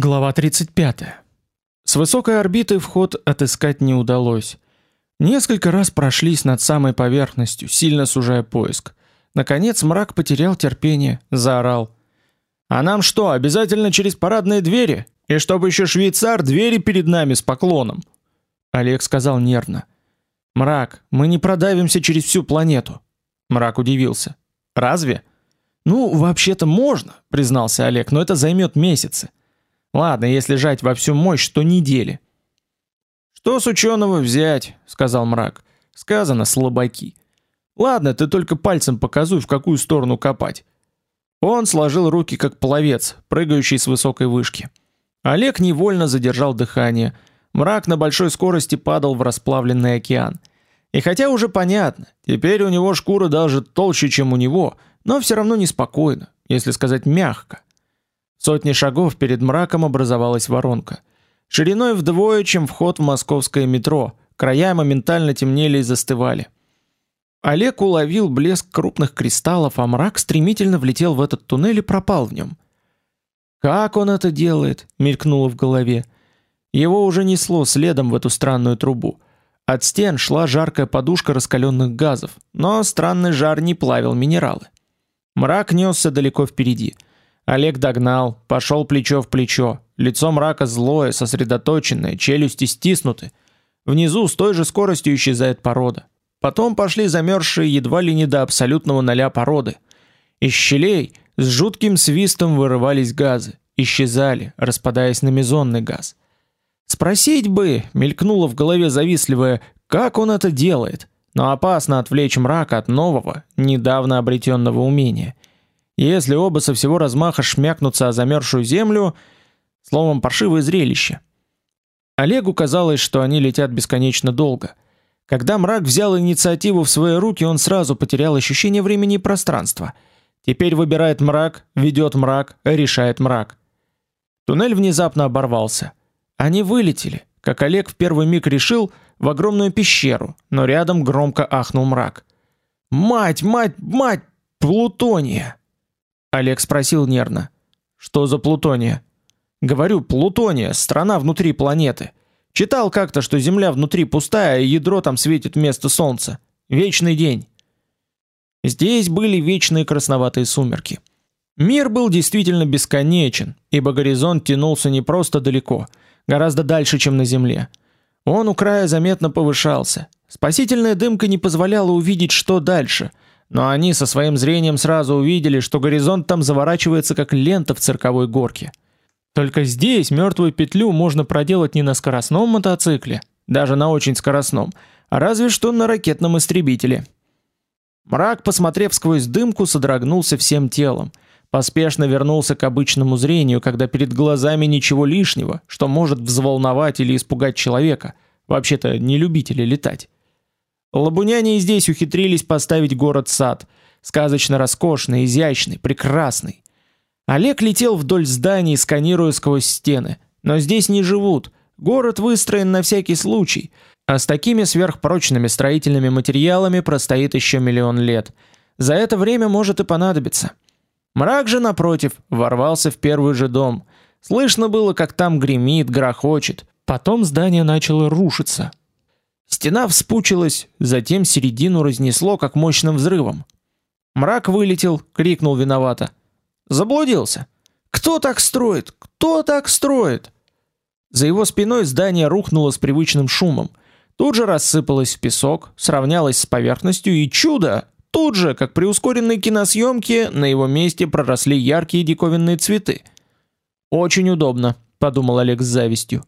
Глава 35. С высокой орбиты вход отыскать не удалось. Несколько раз прошлись над самой поверхностью, сильно сужая поиск. Наконец мрак потерял терпение, заорал: "А нам что, обязательно через парадные двери? И чтобы еще швейцар двери перед нами с поклоном?" Олег сказал нервно: "Мрак, мы не продавимся через всю планету". Мрак удивился: "Разве?" "Ну, вообще-то можно", признался Олег, "но это займет месяцы. Ладно, если жать во всю мощь, то недели. Что с ученого взять, сказал мрак. Сказано слабаки. Ладно, ты только пальцем показуй, в какую сторону копать. Он сложил руки как пловец, прыгающий с высокой вышки. Олег невольно задержал дыхание. Мрак на большой скорости падал в расплавленный океан. И хотя уже понятно, теперь у него шкура даже толще, чем у него, но все равно неспокойно, если сказать мягко. Сотни шагов перед мраком образовалась воронка. Шириной вдвое, чем вход в московское метро. Края моментально темнели и застывали. Олег уловил блеск крупных кристаллов, а мрак стремительно влетел в этот туннель и пропал в нем. Как он это делает? мелькнуло в голове. Его уже несло следом в эту странную трубу. От стен шла жаркая подушка раскаленных газов, но странный жар не плавил минералы. Мрак несся далеко впереди. Олег догнал, пошел плечо в плечо. Лицо мрака злое, сосредоточенное, челюсти стиснуты. Внизу с той же скоростью исчезает порода. Потом пошли замерзшие едва ли не до абсолютного ноля породы. Из щелей с жутким свистом вырывались газы, исчезали, распадаясь на мезонный газ. Спросить бы, мелькнуло в голове завистливое, как он это делает. Но опасно отвлечь мрака от нового, недавно обретенного умения. Если оба со всего размаха шмякнутся о замерзшую землю, словом, паршивое зрелище. Олегу казалось, что они летят бесконечно долго. Когда мрак взял инициативу в свои руки, он сразу потерял ощущение времени и пространства. Теперь выбирает мрак, ведет мрак, решает мрак. Туннель внезапно оборвался. Они вылетели, как Олег в первый миг решил, в огромную пещеру, но рядом громко ахнул мрак. Мать, мать, мать, Плутония! Олег спросил нервно: "Что за Плутония?" "Говорю, Плутония, страна внутри планеты. Читал как-то, что Земля внутри пустая, а ядро там светит вместо солнца. Вечный день". Здесь были вечные красноватые сумерки. Мир был действительно бесконечен, ибо горизонт тянулся не просто далеко, гораздо дальше, чем на Земле. Он у края заметно повышался. Спасительная дымка не позволяла увидеть, что дальше — но они со своим зрением сразу увидели, что горизонт там заворачивается как лента в цирковой горке. Только здесь мертвую петлю можно проделать не на скоростном мотоцикле, даже на очень скоростном, а разве что на ракетном истребителе. Мрак, посмотрев сквозь дымку, содрогнулся всем телом. Поспешно вернулся к обычному зрению, когда перед глазами ничего лишнего, что может взволновать или испугать человека, вообще-то не любители летать. Лабуняне и здесь ухитрились поставить город-сад, сказочно роскошный, изящный, прекрасный. Олег летел вдоль зданий, сканируя сквозь стены. Но здесь не живут. Город выстроен на всякий случай, а с такими сверхпрочными строительными материалами простоит еще миллион лет. За это время может и понадобиться. Мрак же напротив ворвался в первый же дом. Слышно было, как там гремит, грохочет. Потом здание начало рушиться. Стена вспучилась, затем середину разнесло как мощным взрывом. Мрак вылетел, крикнул виновато: "Заблудился! Кто так строит? Кто так строит?" За его спиной здание рухнуло с привычным шумом. Тут же рассыпалось в песок, сравнялось с поверхностью и чудо! Тут же, как при ускоренной киносъемке, на его месте проросли яркие диковинные цветы. Очень удобно, подумал Олег с завистью.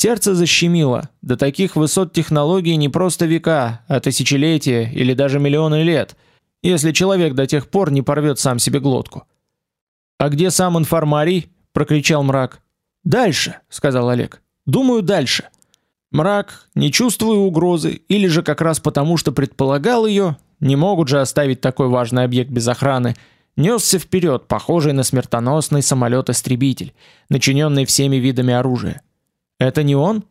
Сердце защемило. До таких высот технологий не просто века, а тысячелетия или даже миллионы лет, если человек до тех пор не порвет сам себе глотку. А где сам информарий? прокричал мрак. Дальше, сказал Олег. Думаю, дальше. Мрак, не чувствуя угрозы, или же как раз потому, что предполагал ее, не могут же оставить такой важный объект без охраны, несся вперед, похожий на смертоносный самолет-истребитель, начиненный всеми видами оружия. Это не он?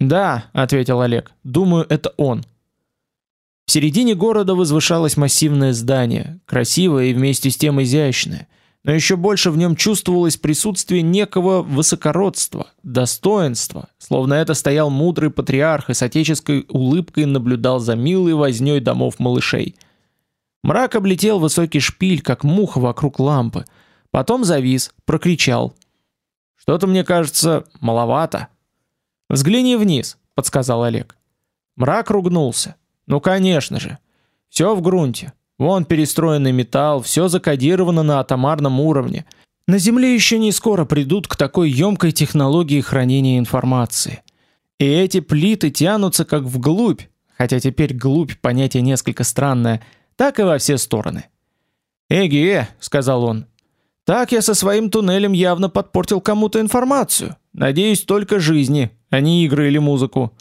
Да, ответил Олег. Думаю, это он. В середине города возвышалось массивное здание, красивое и вместе с тем изящное. но еще больше в нем чувствовалось присутствие некого высокородства, достоинства, словно это стоял мудрый патриарх и с отеческой улыбкой наблюдал за милой вознёй домов малышей. Мрак облетел высокий шпиль, как муха вокруг лампы, потом завис, прокричал: "Что-то мне кажется маловато". "Взгляни вниз", подсказал Олег. Мрак ругнулся. "Ну, конечно же. Все в грунте. Вон перестроенный металл, все закодировано на атомарном уровне. На Земле еще не скоро придут к такой емкой технологии хранения информации. И эти плиты тянутся как вглубь, хотя теперь глубь понятие несколько странное, так и во все стороны. «Эге», — сказал он, — «так я со своим туннелем явно подпортил кому-то информацию. Надеюсь, только жизни, а не игры или музыку.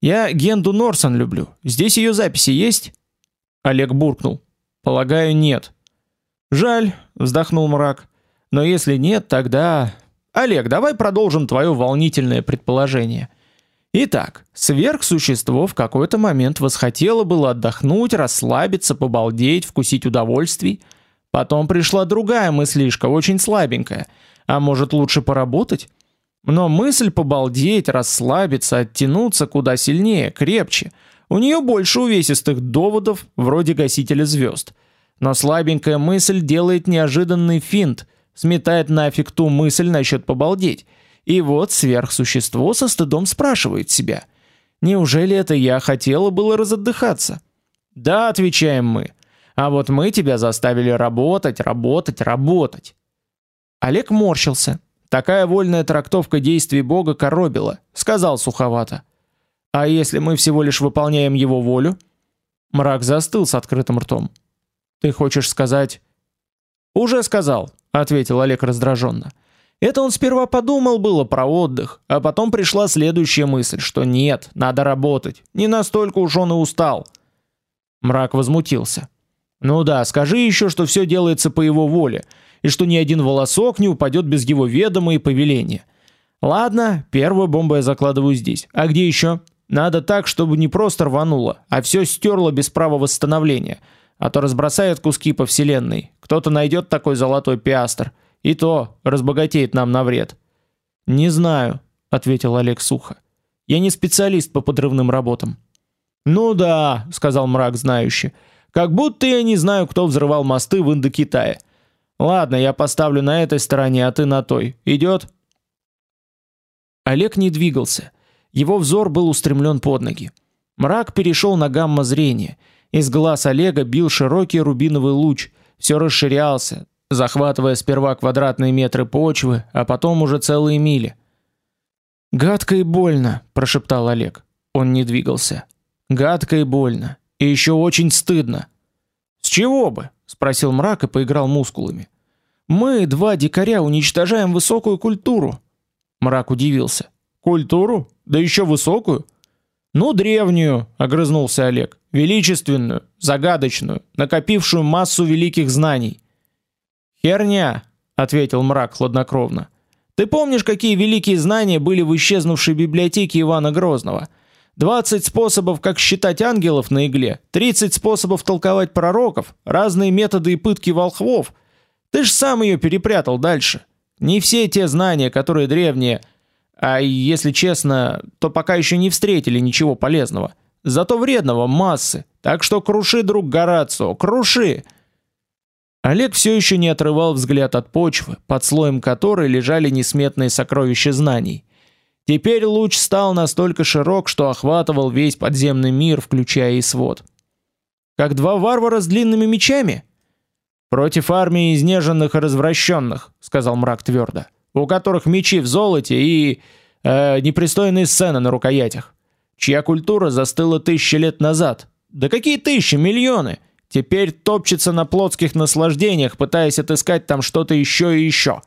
Я Генду Норсон люблю. Здесь ее записи есть?» Олег буркнул. Полагаю, нет. Жаль, вздохнул мрак. Но если нет, тогда Олег, давай продолжим твое волнительное предположение. Итак, сверхсущество в какой-то момент восхотело было отдохнуть, расслабиться, побалдеть, вкусить удовольствий. Потом пришла другая мыслишка, очень слабенькая. А может, лучше поработать? Но мысль побалдеть, расслабиться, оттянуться куда сильнее, крепче – у нее больше увесистых доводов, вроде гасителя звезд. Но слабенькая мысль делает неожиданный финт, сметает нафиг ту мысль насчет побалдеть. И вот сверхсущество со стыдом спрашивает себя: неужели это я хотела было разотдыхаться? Да, отвечаем мы. А вот мы тебя заставили работать, работать, работать. Олег морщился. Такая вольная трактовка действий Бога коробила, сказал суховато: а если мы всего лишь выполняем его волю? Мрак застыл с открытым ртом. Ты хочешь сказать? Уже сказал, ответил Олег раздраженно. Это он сперва подумал было про отдых, а потом пришла следующая мысль, что нет, надо работать. Не настолько уж он и устал. Мрак возмутился. Ну да, скажи еще, что все делается по его воле, и что ни один волосок не упадет без его ведома и повеления. Ладно, первую бомбу я закладываю здесь. А где еще? Надо так, чтобы не просто рвануло, а все стерло без права восстановления, а то разбросает куски по вселенной. Кто-то найдет такой золотой пиастр, и то разбогатеет нам на вред. Не знаю, ответил Олег сухо. Я не специалист по подрывным работам. Ну да, сказал мрак знающий. Как будто я не знаю, кто взрывал мосты в Индокитае. Ладно, я поставлю на этой стороне, а ты на той. Идет? Олег не двигался. Его взор был устремлен под ноги. Мрак перешел на гамма-зрение. Из глаз Олега бил широкий рубиновый луч, все расширялся, захватывая сперва квадратные метры почвы, а потом уже целые мили. «Гадко и больно», – прошептал Олег. Он не двигался. «Гадко и больно. И еще очень стыдно». «С чего бы?» – спросил мрак и поиграл мускулами. «Мы, два дикаря, уничтожаем высокую культуру». Мрак удивился. «Культуру? Да еще высокую? Ну, древнюю, огрызнулся Олег. Величественную, загадочную, накопившую массу великих знаний. Херня, ответил мрак хладнокровно. Ты помнишь, какие великие знания были в исчезнувшей библиотеке Ивана Грозного? 20 способов, как считать ангелов на игле, 30 способов толковать пророков, разные методы и пытки волхвов. Ты ж сам ее перепрятал дальше. Не все те знания, которые древние а если честно, то пока еще не встретили ничего полезного. Зато вредного массы. Так что круши, друг Горацио, круши. Олег все еще не отрывал взгляд от почвы, под слоем которой лежали несметные сокровища знаний. Теперь луч стал настолько широк, что охватывал весь подземный мир, включая и свод. Как два варвара с длинными мечами против армии изнеженных и развращенных, сказал мрак твердо у которых мечи в золоте и э, непристойные сцены на рукоятях, чья культура застыла тысячи лет назад. Да какие тысячи, миллионы! Теперь топчется на плотских наслаждениях, пытаясь отыскать там что-то еще и еще.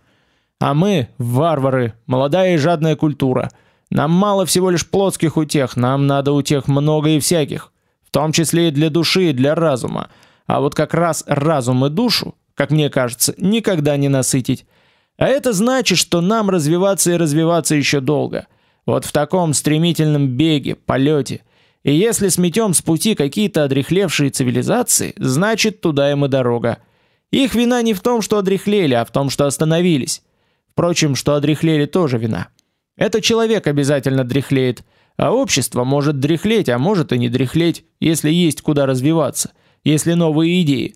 А мы, варвары, молодая и жадная культура. Нам мало всего лишь плотских утех, нам надо утех много и всяких, в том числе и для души, и для разума. А вот как раз разум и душу, как мне кажется, никогда не насытить. А это значит, что нам развиваться и развиваться еще долго. Вот в таком стремительном беге, полете. И если сметем с пути какие-то одрехлевшие цивилизации, значит туда им и дорога. Их вина не в том, что одряхлели, а в том, что остановились. Впрочем, что одряхлели тоже вина. Это человек обязательно дряхлеет, а общество может дряхлеть, а может и не дряхлеть, если есть куда развиваться, если новые идеи.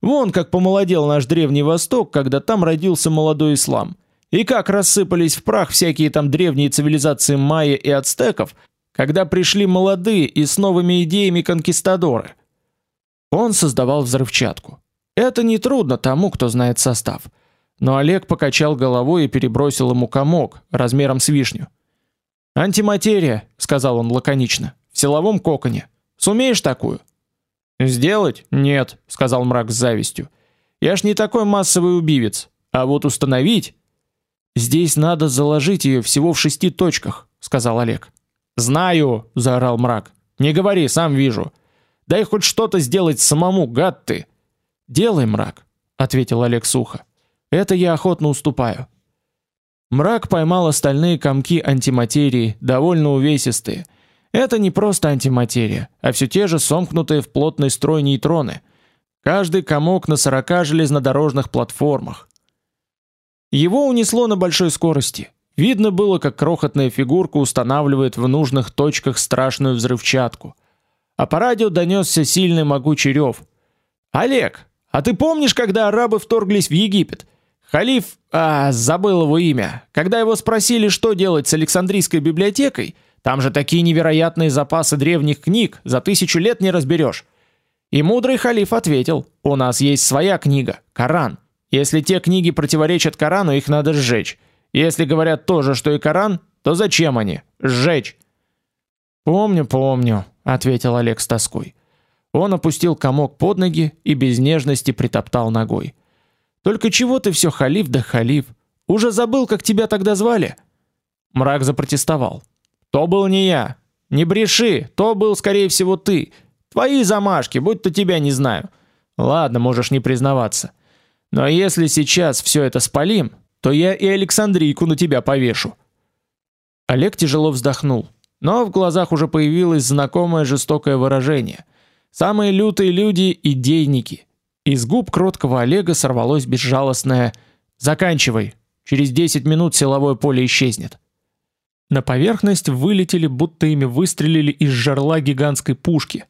Вон как помолодел наш древний Восток, когда там родился молодой ислам. И как рассыпались в прах всякие там древние цивилизации майя и ацтеков, когда пришли молодые и с новыми идеями конкистадоры. Он создавал взрывчатку. Это не трудно тому, кто знает состав. Но Олег покачал головой и перебросил ему комок размером с вишню. Антиматерия, сказал он лаконично. В силовом коконе. Сумеешь такую? Сделать? Нет, сказал мрак с завистью. Я ж не такой массовый убивец, а вот установить Здесь надо заложить ее всего в шести точках, сказал Олег. Знаю, заорал мрак. Не говори, сам вижу. Дай хоть что-то сделать самому, гад ты. Делай, мрак, ответил Олег сухо. Это я охотно уступаю. Мрак поймал остальные комки антиматерии, довольно увесистые. Это не просто антиматерия, а все те же сомкнутые в плотный строй нейтроны. Каждый комок на 40 железнодорожных платформах. Его унесло на большой скорости. Видно было, как крохотная фигурка устанавливает в нужных точках страшную взрывчатку. А по радио донесся сильный могучий рев. Олег, а ты помнишь, когда арабы вторглись в Египет? Халиф, а, забыл его имя. Когда его спросили, что делать с Александрийской библиотекой, там же такие невероятные запасы древних книг, за тысячу лет не разберешь. И мудрый халиф ответил: "У нас есть своя книга, Коран. Если те книги противоречат Корану, их надо сжечь. Если говорят то же, что и Коран, то зачем они? Сжечь. Помню, помню, ответил Олег с тоской. Он опустил комок под ноги и без нежности притоптал ногой. Только чего ты все халиф да халиф? Уже забыл, как тебя тогда звали? Мрак запротестовал. То был не я. Не бреши, то был скорее всего ты. Твои замашки, будь то тебя не знаю. Ладно, можешь не признаваться. Но если сейчас все это спалим, то я и Александрийку на тебя повешу. Олег тяжело вздохнул, но в глазах уже появилось знакомое жестокое выражение. Самые лютые люди идейники. Из губ кроткого Олега сорвалось безжалостное: "Заканчивай. Через 10 минут силовое поле исчезнет". На поверхность вылетели, будто ими выстрелили из жерла гигантской пушки.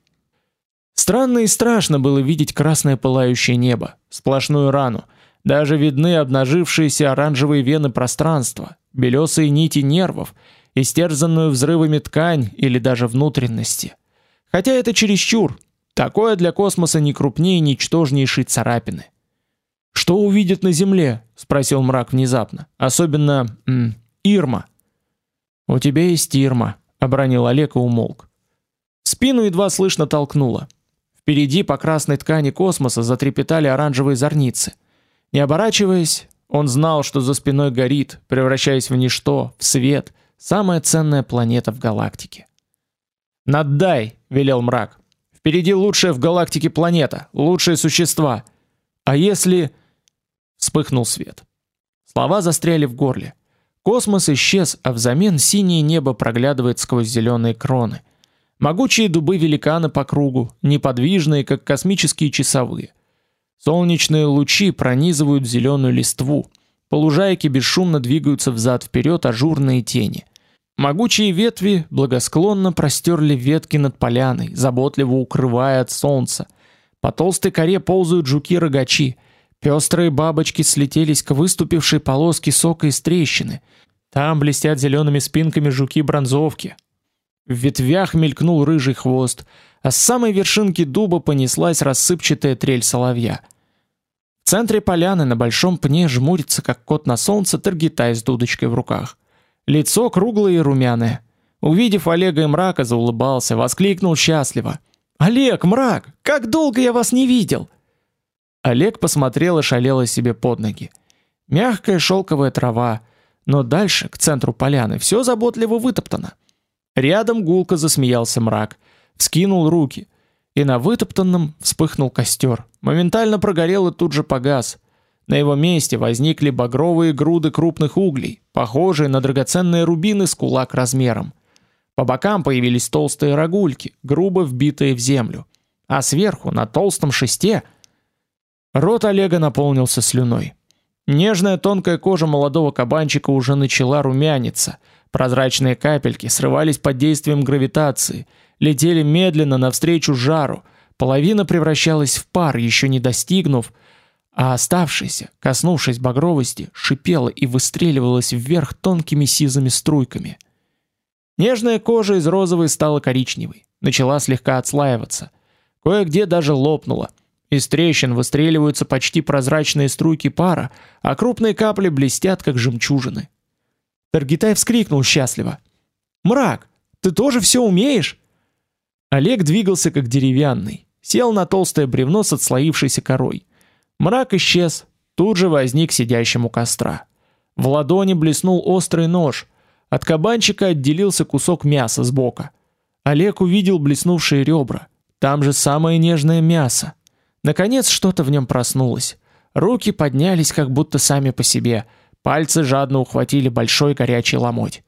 Странно и страшно было видеть красное пылающее небо, сплошную рану. Даже видны обнажившиеся оранжевые вены пространства, белесые нити нервов, истерзанную взрывами ткань или даже внутренности. Хотя это чересчур. Такое для космоса не крупнее ничтожнейшей царапины. Что увидит на Земле? спросил мрак внезапно. Особенно м, Ирма. У тебя есть Ирма, обронил Олег и умолк. Спину едва слышно толкнуло. Впереди по красной ткани космоса затрепетали оранжевые зорницы. Не оборачиваясь, он знал, что за спиной горит, превращаясь в ничто, в свет, самая ценная планета в галактике. "Наддай", велел мрак. "Впереди лучшая в галактике планета, лучшие существа. А если вспыхнул свет. Слова застряли в горле. Космос исчез, а взамен синее небо проглядывает сквозь зеленые кроны. Могучие дубы великаны по кругу, неподвижные, как космические часовые. Солнечные лучи пронизывают зеленую листву. По лужайке бесшумно двигаются взад вперед ажурные тени. Могучие ветви благосклонно простерли ветки над поляной, заботливо укрывая от солнца. По толстой коре ползают жуки-рогачи. Пестрые бабочки слетелись к выступившей полоске сока из трещины. Там блестят зелеными спинками жуки-бронзовки, в ветвях мелькнул рыжий хвост, а с самой вершинки дуба понеслась рассыпчатая трель соловья. В центре поляны на большом пне жмурится, как кот на солнце, Таргитай с дудочкой в руках. Лицо круглое и румяное. Увидев Олега и Мрака, заулыбался, воскликнул счастливо: "Олег, Мрак, как долго я вас не видел!" Олег посмотрел и шалело себе под ноги. Мягкая шелковая трава, но дальше, к центру поляны, все заботливо вытоптано. Рядом гулко засмеялся мрак, вскинул руки, и на вытоптанном вспыхнул костер. Моментально прогорел и тут же погас. На его месте возникли багровые груды крупных углей, похожие на драгоценные рубины с кулак размером. По бокам появились толстые рогульки, грубо вбитые в землю, а сверху на толстом шесте Рот Олега наполнился слюной. Нежная тонкая кожа молодого кабанчика уже начала румяниться. Прозрачные капельки срывались под действием гравитации, летели медленно навстречу жару. Половина превращалась в пар, еще не достигнув, а оставшаяся, коснувшись багровости, шипела и выстреливалась вверх тонкими сизыми струйками. Нежная кожа из розовой стала коричневой, начала слегка отслаиваться. Кое-где даже лопнула. Из трещин выстреливаются почти прозрачные струйки пара, а крупные капли блестят как жемчужины. Таргитай вскрикнул счастливо: "Мрак, ты тоже все умеешь?" Олег двигался как деревянный, сел на толстое бревно с отслоившейся корой. Мрак исчез, тут же возник сидящим у костра. В ладони блеснул острый нож. От кабанчика отделился кусок мяса с бока. Олег увидел блеснувшие ребра. Там же самое нежное мясо. Наконец что-то в нем проснулось. Руки поднялись как будто сами по себе. Пальцы жадно ухватили большой горячий ломоть.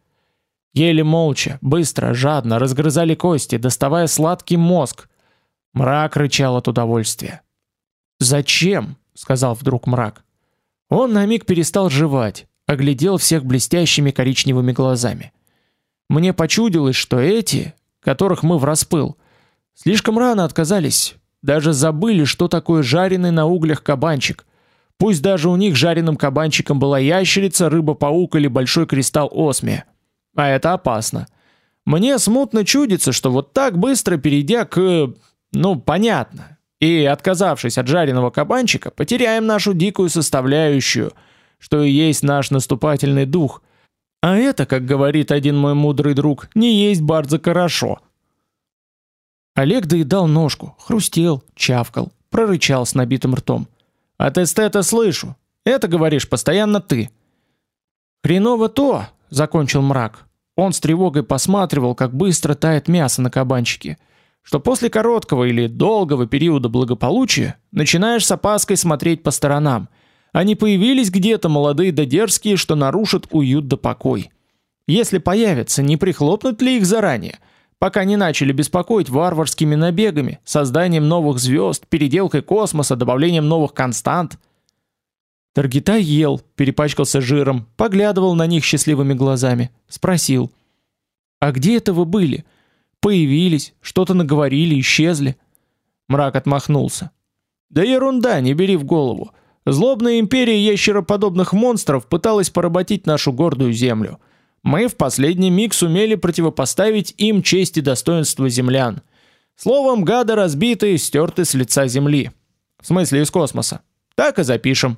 Еле молча, быстро, жадно разгрызали кости, доставая сладкий мозг. Мрак рычал от удовольствия. "Зачем?" Сказал вдруг мрак. Он на миг перестал жевать, оглядел всех блестящими коричневыми глазами. Мне почудилось, что эти, которых мы в распыл, слишком рано отказались даже забыли, что такое жареный на углях кабанчик. Пусть даже у них жареным кабанчиком была ящерица, рыба-паук или большой кристалл осмия. А это опасно. Мне смутно чудится, что вот так быстро перейдя к, ну, понятно, и отказавшись от жареного кабанчика, потеряем нашу дикую составляющую, что и есть наш наступательный дух. А это, как говорит один мой мудрый друг, не есть bardzo хорошо. Олег доедал ножку, хрустел, чавкал, прорычал с набитым ртом. От эстета слышу. Это говоришь постоянно ты. Хреново то, закончил мрак. Он с тревогой посматривал, как быстро тает мясо на кабанчике, что после короткого или долгого периода благополучия начинаешь с опаской смотреть по сторонам. Они появились где-то молодые да дерзкие, что нарушат уют да покой. Если появятся, не прихлопнут ли их заранее? пока не начали беспокоить варварскими набегами, созданием новых звезд, переделкой космоса, добавлением новых констант. Таргитай ел, перепачкался жиром, поглядывал на них счастливыми глазами, спросил: "А где это вы были? Появились, что-то наговорили, исчезли?" Мрак отмахнулся. "Да ерунда, не бери в голову. Злобная империя ящероподобных монстров пыталась поработить нашу гордую землю. Мы в последний миг сумели противопоставить им честь и достоинство землян. Словом, гады разбиты и стерты с лица земли. В смысле из космоса. Так и запишем.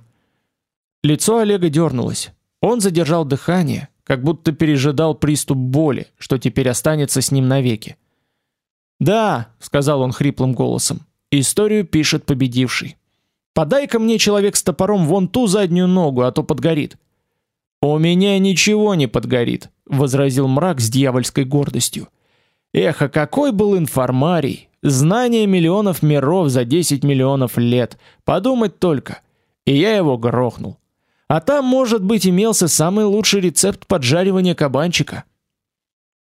Лицо Олега дернулось. Он задержал дыхание, как будто пережидал приступ боли, что теперь останется с ним навеки. "Да", сказал он хриплым голосом. "Историю пишет победивший. Подай-ка мне человек с топором вон ту заднюю ногу, а то подгорит". У меня ничего не подгорит, возразил мрак с дьявольской гордостью. Эх, а какой был информарий, знание миллионов миров за 10 миллионов лет. Подумать только. И я его грохнул. А там, может быть, имелся самый лучший рецепт поджаривания кабанчика.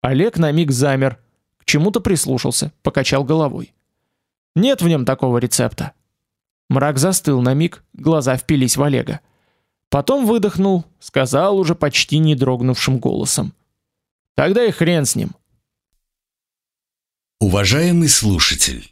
Олег на миг замер, к чему-то прислушался, покачал головой. Нет в нем такого рецепта. Мрак застыл на миг, глаза впились в Олега. Потом выдохнул, сказал уже почти не дрогнувшим голосом: "Тогда и хрен с ним". Уважаемый слушатель,